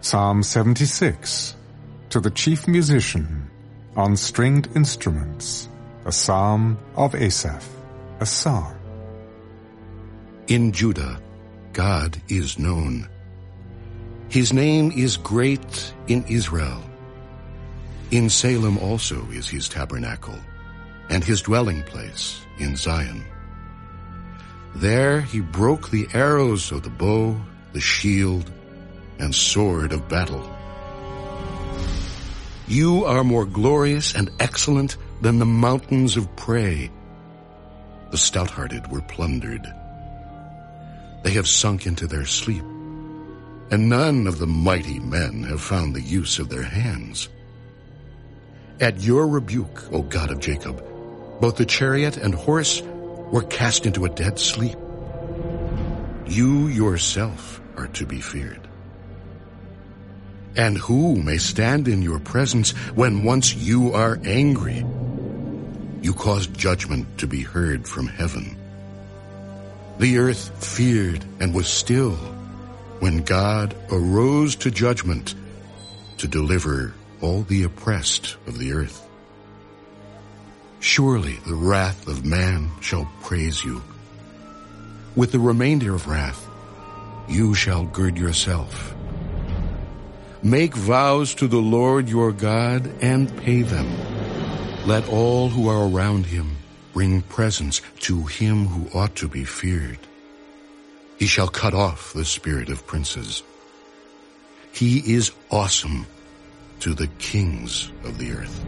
Psalm 76 to the chief musician on stringed instruments, a psalm of Asaph, a song. In Judah, God is known. His name is great in Israel. In Salem also is his tabernacle, and his dwelling place in Zion. There he broke the arrows of the bow, the shield, and sword of battle. You are more glorious and excellent than the mountains of prey. The stout-hearted were plundered. They have sunk into their sleep, and none of the mighty men have found the use of their hands. At your rebuke, O God of Jacob, both the chariot and horse were cast into a dead sleep. You yourself are to be feared. And who may stand in your presence when once you are angry? You caused judgment to be heard from heaven. The earth feared and was still when God arose to judgment to deliver all the oppressed of the earth. Surely the wrath of man shall praise you. With the remainder of wrath, you shall gird yourself. Make vows to the Lord your God and pay them. Let all who are around him bring presents to him who ought to be feared. He shall cut off the spirit of princes. He is awesome to the kings of the earth.